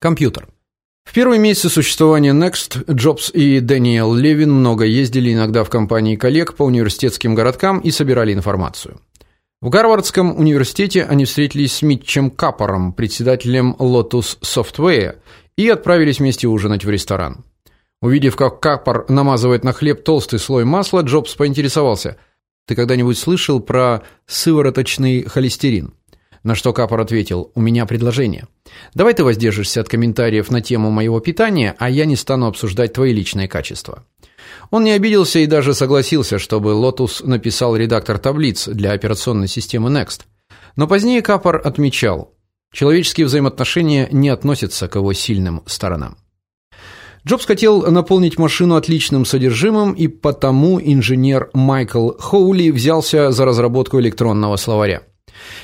Компьютер. В первые месяцы существования Next Джобс и Дэниел Левин много ездили иногда в компании коллег по университетским городкам и собирали информацию. В Гарвардском университете они встретились с Митчем Капором, председателем Lotus Software, и отправились вместе ужинать в ресторан. Увидев, как Капор намазывает на хлеб толстый слой масла, Джобс поинтересовался: "Ты когда-нибудь слышал про сывороточный холестерин?" На что Капор ответил: "У меня предложение. Давай ты воздержишься от комментариев на тему моего питания, а я не стану обсуждать твои личные качества". Он не обиделся и даже согласился, чтобы Lotus написал редактор таблиц для операционной системы Next. Но позднее Капор отмечал: человеческие взаимоотношения не относятся к его сильным сторонам. Джобс хотел наполнить машину отличным содержимым, и потому инженер Майкл Хоули взялся за разработку электронного словаря.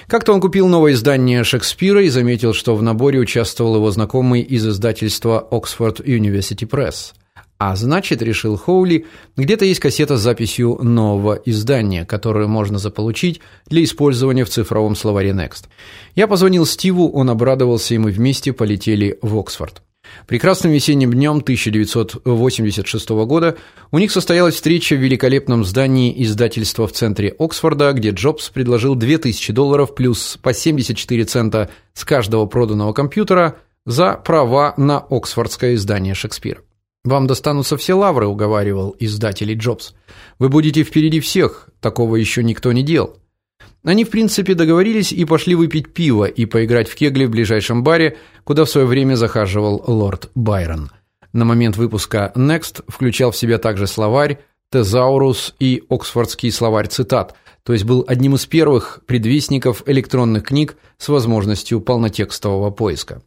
Как-то он купил новое издание Шекспира и заметил, что в наборе участвовал его знакомый из издательства Oxford University Press. А значит, решил Хоули, где-то есть кассета с записью нового издания, которую можно заполучить для использования в цифровом словаре Next. Я позвонил Стиву, он обрадовался, и мы вместе полетели в Оксфорд. Прекрасным весенним днем 1986 года у них состоялась встреча в великолепном здании издательства в центре Оксфорда, где Джобс предложил 2000 долларов плюс по 74 цента с каждого проданного компьютера за права на оксфордское издание Шекспира. Вам достанутся все лавры, уговаривал издатель Джобс. Вы будете впереди всех, такого еще никто не делал. Они, в принципе, договорились и пошли выпить пиво и поиграть в кегли в ближайшем баре, куда в свое время захаживал лорд Байрон. На момент выпуска Next включал в себя также словарь, тезаурус и Оксфордский словарь цитат, то есть был одним из первых предвестников электронных книг с возможностью полнотекстового поиска.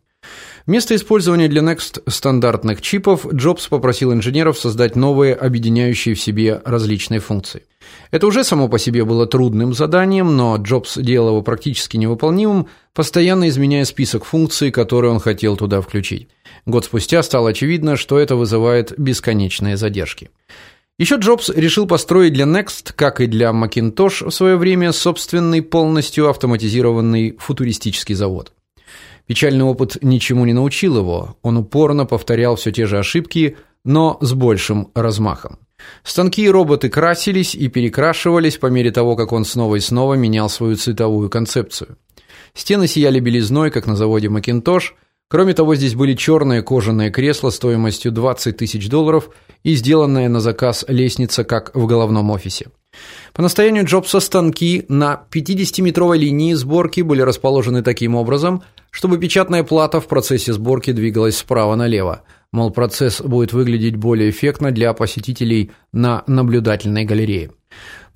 Вместо использования для Next стандартных чипов Джобс попросил инженеров создать новые, объединяющие в себе различные функции. Это уже само по себе было трудным заданием, но Джобс делал его практически невыполнимым, постоянно изменяя список функций, которые он хотел туда включить. Год спустя стало очевидно, что это вызывает бесконечные задержки. Еще Джобс решил построить для Next, как и для Macintosh в свое время, собственный полностью автоматизированный футуристический завод. Печальный опыт ничему не научил его. Он упорно повторял все те же ошибки, но с большим размахом. Станки и роботы красились и перекрашивались по мере того, как он снова и снова менял свою цветовую концепцию. Стены сияли белизной, как на заводе Macintosh. Кроме того, здесь были черные кожаные кресла стоимостью 20 тысяч долларов и сделанная на заказ лестница, как в головном офисе. По настоянию Джобса станки на 50-метровой линии сборки были расположены таким образом, чтобы печатная плата в процессе сборки двигалась справа налево. Мол, процесс будет выглядеть более эффектно для посетителей на наблюдательной галерее.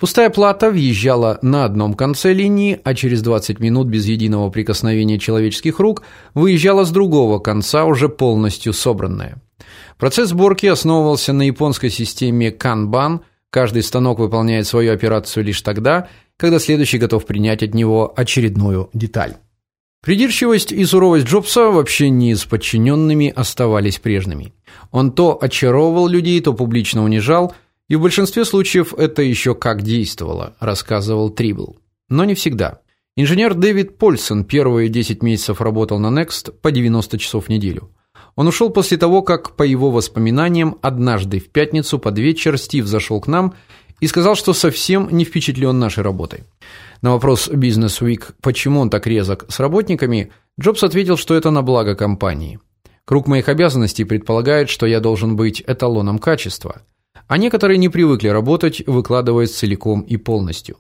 Пустая плата въезжала на одном конце линии, а через 20 минут без единого прикосновения человеческих рук выезжала с другого конца уже полностью собранная. Процесс сборки основывался на японской системе Kanban – Каждый станок выполняет свою операцию лишь тогда, когда следующий готов принять от него очередную деталь. Придирчивость и суровость Джобса в общении с подчиненными оставались прежними. Он то очаровывал людей, то публично унижал, и в большинстве случаев это еще как действовало, рассказывал Трибл. Но не всегда. Инженер Дэвид Польсон первые 10 месяцев работал на Next по 90 часов в неделю. Он ушел после того, как, по его воспоминаниям, однажды в пятницу под вечер Стив зашел к нам и сказал, что совсем не впечатлен нашей работой. На вопрос Business Week, почему он так резок с работниками, Джобс ответил, что это на благо компании. Круг моих обязанностей предполагает, что я должен быть эталоном качества, а некоторые не привыкли работать, выкладываясь целиком и полностью.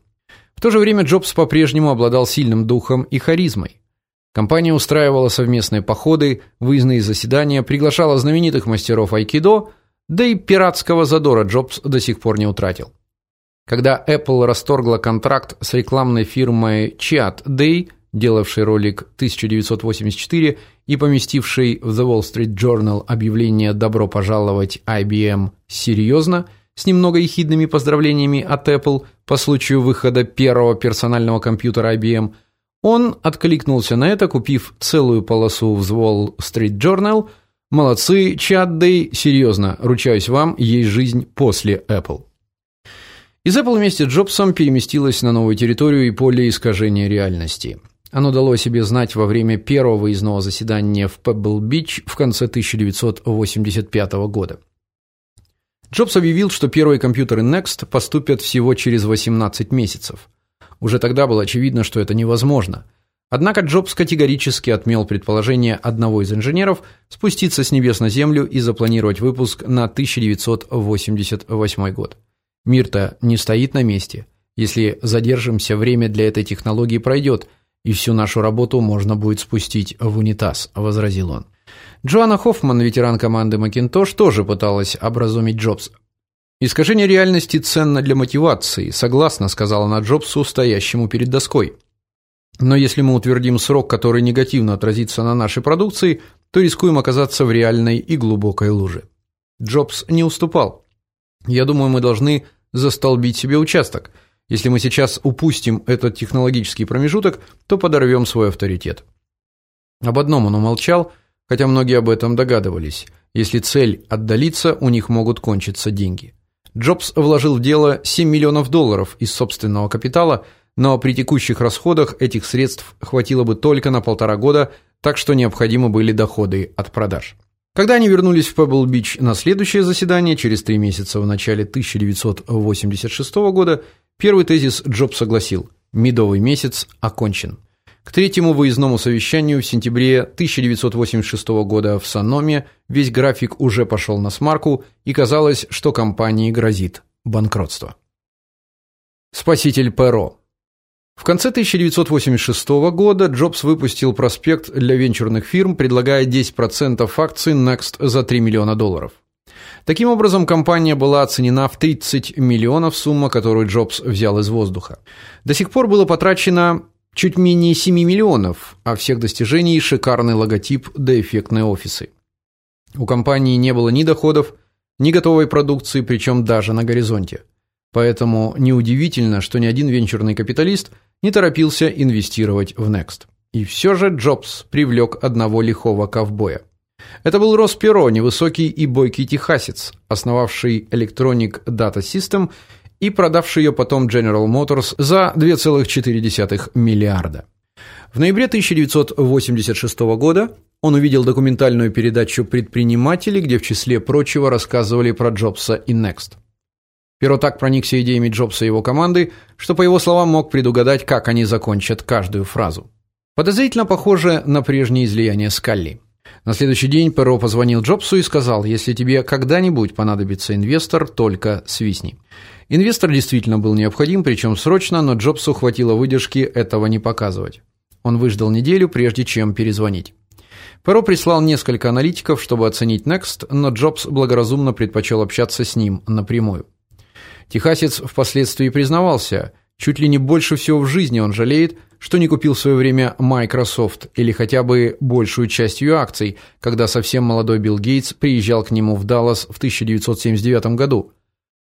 В то же время Джобс по-прежнему обладал сильным духом и харизмой. Компания устраивала совместные походы, выездные заседания, приглашала знаменитых мастеров айкидо, да и пиратского задора Джобс до сих пор не утратил. Когда Apple расторгла контракт с рекламной фирмой Chat Day, делавшей ролик 1984 и поместившей в The Wall Street Journal объявление «Добро пожаловать IBM серьезно», с немного ехидными поздравлениями от Apple по случаю выхода первого персонального компьютера IBM – он откликнулся на это, купив целую полосу в Wall Street Journal. Молодцы, Чаддей, серьезно, ручаюсь вам, есть жизнь после Apple. Из Apple вместе с Джобсом переместилась на новую территорию и поле искажения реальности. Оно дало о себе знать во время первого выездного заседания в Пеббл-Бич в конце 1985 года. Джобс объявил, что первые компьютеры Next поступят всего через 18 месяцев. Уже тогда было очевидно, что это невозможно. Однако Джобс категорически отмел предположение одного из инженеров спуститься с небес на землю и запланировать выпуск на 1988 год. Мир-то не стоит на месте. Если задержимся, время для этой технологии пройдет, и всю нашу работу можно будет спустить в унитаз, возразил он. Джоанна Хоффман, ветеран команды Macintosh, тоже пыталась образумить Джобса. Искажение реальности ценно для мотивации, согласно сказала она Джобсу, стоящему перед доской. Но если мы утвердим срок, который негативно отразится на нашей продукции, то рискуем оказаться в реальной и глубокой луже. Джобс не уступал. Я думаю, мы должны застолбить себе участок. Если мы сейчас упустим этот технологический промежуток, то подорвем свой авторитет. Об одном он умолчал, хотя многие об этом догадывались. Если цель отдалиться, у них могут кончиться деньги. Джобс вложил в дело 7 миллионов долларов из собственного капитала – но при текущих расходах этих средств хватило бы только на полтора года, так что необходимы были доходы от продаж. Когда они вернулись в Пебл-Бич на следующее заседание через три месяца в начале 1986 года, первый тезис Джобс согласил: медовый месяц окончен. К третьему выездному совещанию в сентябре 1986 года в Саноме весь график уже пошел на смарку, и казалось, что компании грозит банкротство. Спаситель Перо в конце 1986 года Джобс выпустил проспект для венчурных фирм, предлагая 10% акций Next за 3 миллиона долларов. Таким образом, компания была оценена в 30 миллионов, сумма, которую Джобс взял из воздуха. До сих пор было потрачено чуть менее 7 миллионов, а всех достижений шикарный логотип да эффектные офисы. У компании не было ни доходов, ни готовой продукции, причем даже на горизонте. Поэтому неудивительно, что ни один венчурный капиталист не торопился инвестировать в Next. И все же Джобс привлек одного лихого ковбоя. Это был Росс Перо, невысокий и бойкий техасец, основавший Electronic Data System и продавший ее потом General Motors за 2,4 миллиарда. В ноябре 1986 года он увидел документальную передачу Предприниматели, где в числе прочего рассказывали про Джобса и Next. Перо так проникся идеями Джобса и его команды, что по его словам мог предугадать, как они закончат каждую фразу. Подозрительно похоже на прежнее излияние Скалли. На следующий день Перо позвонил Джобсу и сказал: "Если тебе когда-нибудь понадобится инвестор, только свистни". Инвестор действительно был необходим, причем срочно, но Джобсу хватило выдержки этого не показывать. Он выждал неделю, прежде чем перезвонить. Перо прислал несколько аналитиков, чтобы оценить Next, но Джобс благоразумно предпочел общаться с ним напрямую. Техасец впоследствии признавался, чуть ли не больше всего в жизни он жалеет, что не купил в свое время Microsoft или хотя бы большую часть ее акций, когда совсем молодой Билл Гейтс приезжал к нему в Даллас в 1979 году.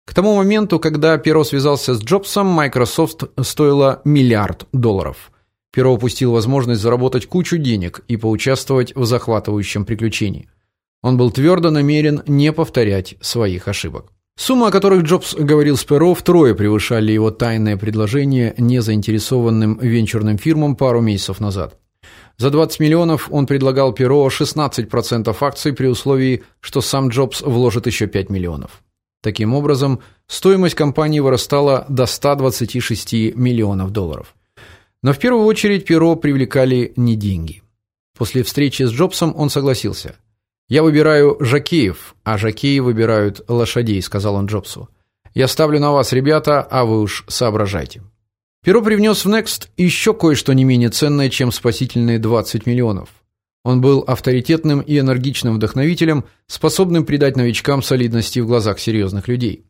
К тому моменту, когда Перо связался с Джобсом, Microsoft стоила миллиард долларов. Перо упустил возможность заработать кучу денег и поучаствовать в захватывающем приключении. Он был твердо намерен не повторять своих ошибок. Суммы, о которых Джобс говорил с Перо, втрое превышали его тайное предложение незаинтересованным венчурным фирмам пару месяцев назад. За 20 миллионов он предлагал Перо 16% акций при условии, что сам Джобс вложит еще 5 миллионов. Таким образом, стоимость компании вырастала до 126 миллионов долларов. Но в первую очередь Перо привлекали не деньги. После встречи с Джобсом он согласился. Я выбираю жокеев, а жокеи выбирают лошадей, сказал он Джобсу. Я ставлю на вас, ребята, а вы уж соображайте. Перо привнес в Next еще кое-что не менее ценное, чем спасительные 20 миллионов. Он был авторитетным и энергичным вдохновителем, способным придать новичкам солидности в глазах серьезных людей.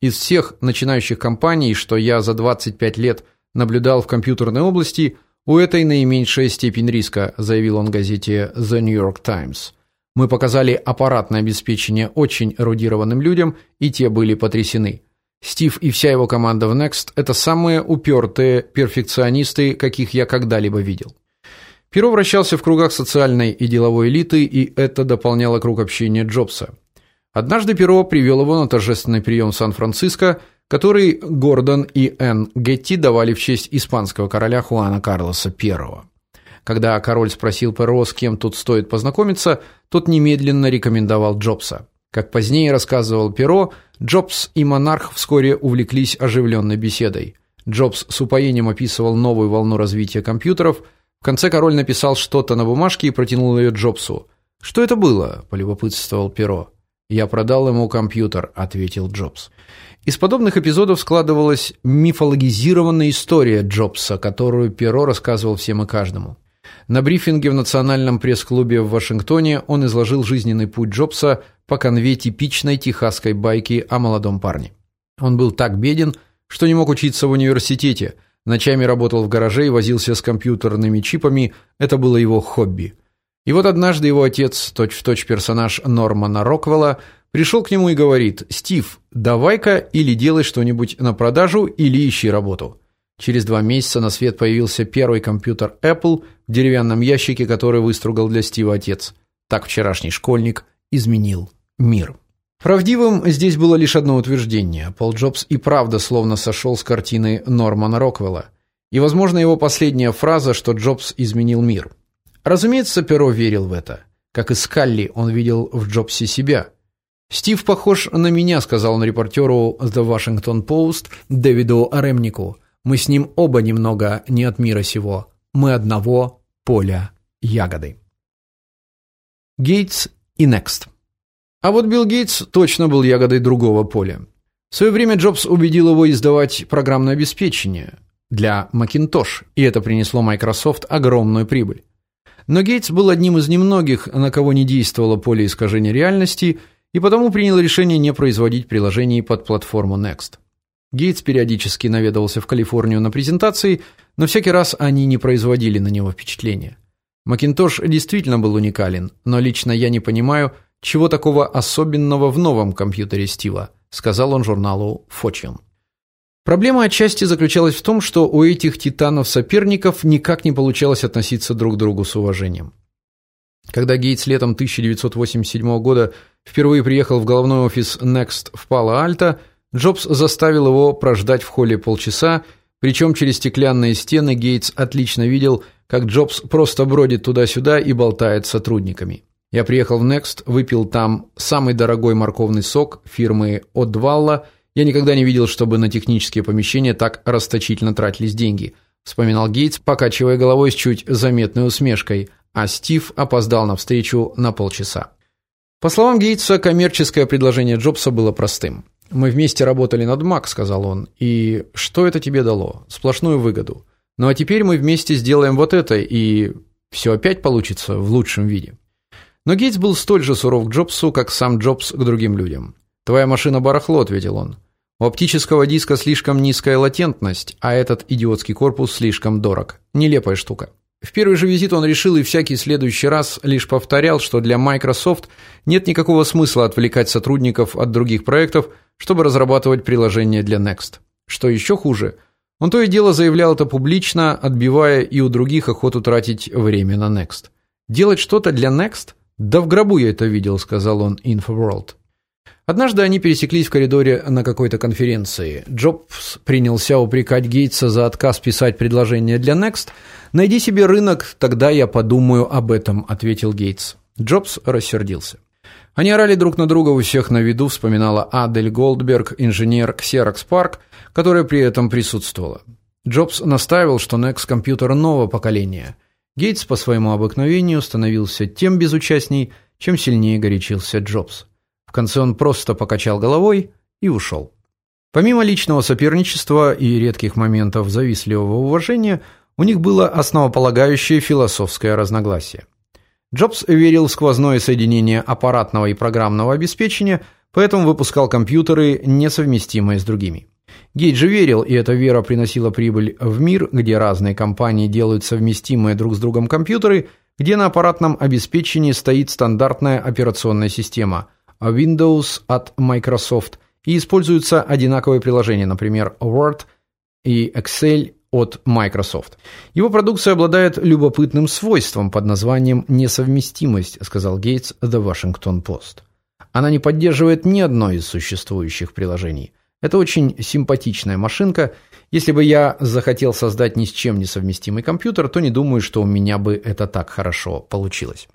Из всех начинающих компаний, что я за 25 лет наблюдал в компьютерной области, у этой наименьшая степень риска, заявил он газете The New York Times. Мы показали аппаратное обеспечение очень эрудированным людям, и те были потрясены. Стив и вся его команда в Next это самые упертые перфекционисты, каких я когда-либо видел. Перо вращался в кругах социальной и деловой элиты, и это дополняло круг общения Джобса. Однажды Перо привел его на торжественный прием в Сан-Франциско, который Гордон и Энн Гетти давали в честь испанского короля Хуана Карлоса I. Когда король спросил Перо, с кем тут стоит познакомиться, тот немедленно рекомендовал Джобса. Как позднее рассказывал Перо, Джобс и монарх вскоре увлеклись оживленной беседой. Джобс с упоением описывал новую волну развития компьютеров. В конце король написал что-то на бумажке и протянул ее Джобсу. "Что это было?" полюбопытствовал Перо. "Я продал ему компьютер", ответил Джобс. Из подобных эпизодов складывалась мифологизированная история Джобса, которую Перо рассказывал всем и каждому. На брифинге в Национальном пресс-клубе в Вашингтоне он изложил жизненный путь Джобса по конве типичной техасской байки о молодом парне. Он был так беден, что не мог учиться в университете, ночами работал в гараже и возился с компьютерными чипами, это было его хобби. И вот однажды его отец, точь-в-точь персонаж Нормана Роквелла, пришел к нему и говорит: "Стив, давай-ка или делай что-нибудь на продажу, или ищи работу". Через два месяца на свет появился первый компьютер Apple в деревянном ящике, который выстругал для Стива отец. Так вчерашний школьник изменил мир. Правдивым здесь было лишь одно утверждение. Пол Джобс и правда словно сошел с картины Нормана Роквелла. И, возможно, его последняя фраза, что Джобс изменил мир. Разумеется, Перо верил в это. Как и Скалли, он видел в Джобсе себя. Стив похож на меня, сказал он репортеру The Washington Post Дэвиду Аремнику. Мы с ним оба немного не от мира сего. Мы одного поля ягоды. Гейтс и Next. А вот Билл Гейтс точно был ягодой другого поля. В свое время Джобс убедил его издавать программное обеспечение для Macintosh, и это принесло Microsoft огромную прибыль. Но Гейтс был одним из немногих, на кого не действовало поле искажения реальности, и потому принял решение не производить приложений под платформу Next. Гейтс периодически наведывался в Калифорнию на презентации, но всякий раз они не производили на него впечатления. Macintosh действительно был уникален, но лично я не понимаю, чего такого особенного в новом компьютере Стива, сказал он журналу Fortune. Проблема отчасти заключалась в том, что у этих титанов-соперников никак не получалось относиться друг к другу с уважением. Когда Гейтс летом 1987 года впервые приехал в головной офис Next в Пало-Альто, Джобс заставил его прождать в холле полчаса, причем через стеклянные стены Гейтс отлично видел, как Джобс просто бродит туда-сюда и болтает с сотрудниками. Я приехал в Next, выпил там самый дорогой морковный сок фирмы Одвалла. Я никогда не видел, чтобы на технические помещения так расточительно тратились деньги, вспоминал Гейтс, покачивая головой с чуть заметной усмешкой, а Стив опоздал на встречу на полчаса. По словам Гейтса, коммерческое предложение Джобса было простым. Мы вместе работали над Mac, сказал он. И что это тебе дало? Сплошную выгоду. Ну а теперь мы вместе сделаем вот это, и все опять получится в лучшем виде. Но Гейтс был столь же суров к Джобсу, как сам Джобс к другим людям. Твоя машина барахло, ответил он. У оптического диска слишком низкая латентность, а этот идиотский корпус слишком дорог. Нелепая штука. В первый же визит он решил и всякий следующий раз лишь повторял, что для Microsoft нет никакого смысла отвлекать сотрудников от других проектов, чтобы разрабатывать приложение для Next. Что еще хуже, он то и дело заявлял это публично, отбивая и у других охоту тратить время на Next. Делать что-то для Next? Да в гробу я это видел, сказал он InfoWorld. Однажды они пересеклись в коридоре на какой-то конференции. Джобс принялся упрекать Гейтса за отказ писать предложение для Next. Найди себе рынок, тогда я подумаю об этом, ответил Гейтс. Джобс рассердился. Они орали друг на друга у всех на виду, вспоминала Адель Голдберг, инженер Xerox Park, которая при этом присутствовала. Джобс настаивал, что Next компьютер нового поколения. Гейтс по своему обыкновению становился тем безучастней, чем сильнее горячился Джобс. В конце он просто покачал головой и ушел. Помимо личного соперничества и редких моментов завистливого уважения, у них было основополагающее философское разногласие. Джобс верил в сквозное соединение аппаратного и программного обеспечения, поэтому выпускал компьютеры, несовместимые с другими. Гейт же верил, и эта вера приносила прибыль в мир, где разные компании делают совместимые друг с другом компьютеры, где на аппаратном обеспечении стоит стандартная операционная система – Windows от Microsoft и используются одинаковые приложения, например, Word и Excel от Microsoft. Его продукция обладает любопытным свойством под названием несовместимость, сказал Гейтс The Washington Post. Она не поддерживает ни одно из существующих приложений. Это очень симпатичная машинка. Если бы я захотел создать ни с чем не совместимый компьютер, то не думаю, что у меня бы это так хорошо получилось.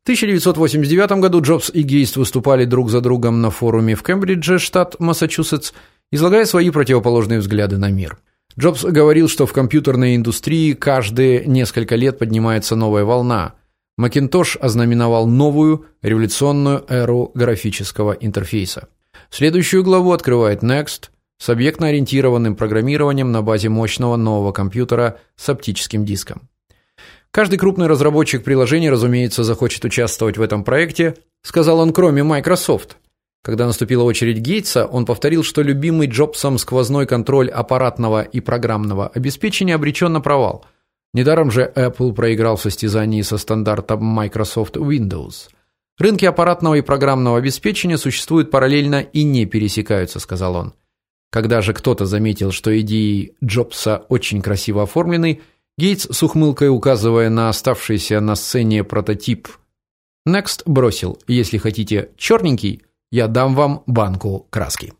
В 1989 году Джобс и Гейст выступали друг за другом на форуме в Кембридже, штат Массачусетс, излагая свои противоположные взгляды на мир. Джобс говорил, что в компьютерной индустрии каждые несколько лет поднимается новая волна. Macintosh ознаменовал новую революционную эру графического интерфейса. Следующую главу открывает Next с объектно-ориентированным программированием на базе мощного нового компьютера с оптическим диском. Каждый крупный разработчик приложений, разумеется, захочет участвовать в этом проекте, сказал он, кроме Microsoft. Когда наступила очередь Гейтса, он повторил, что любимый Джобсом сквозной контроль аппаратного и программного обеспечения обречен на провал. Недаром же Apple проиграл в состязании со стандартом Microsoft Windows. Рынки аппаратного и программного обеспечения существуют параллельно и не пересекаются, сказал он. Когда же кто-то заметил, что идеи Джобса очень красиво оформлены, Гейтс с ухмылкой указывая на оставшийся на сцене прототип Next бросил: "Если хотите черненький, я дам вам банку краски".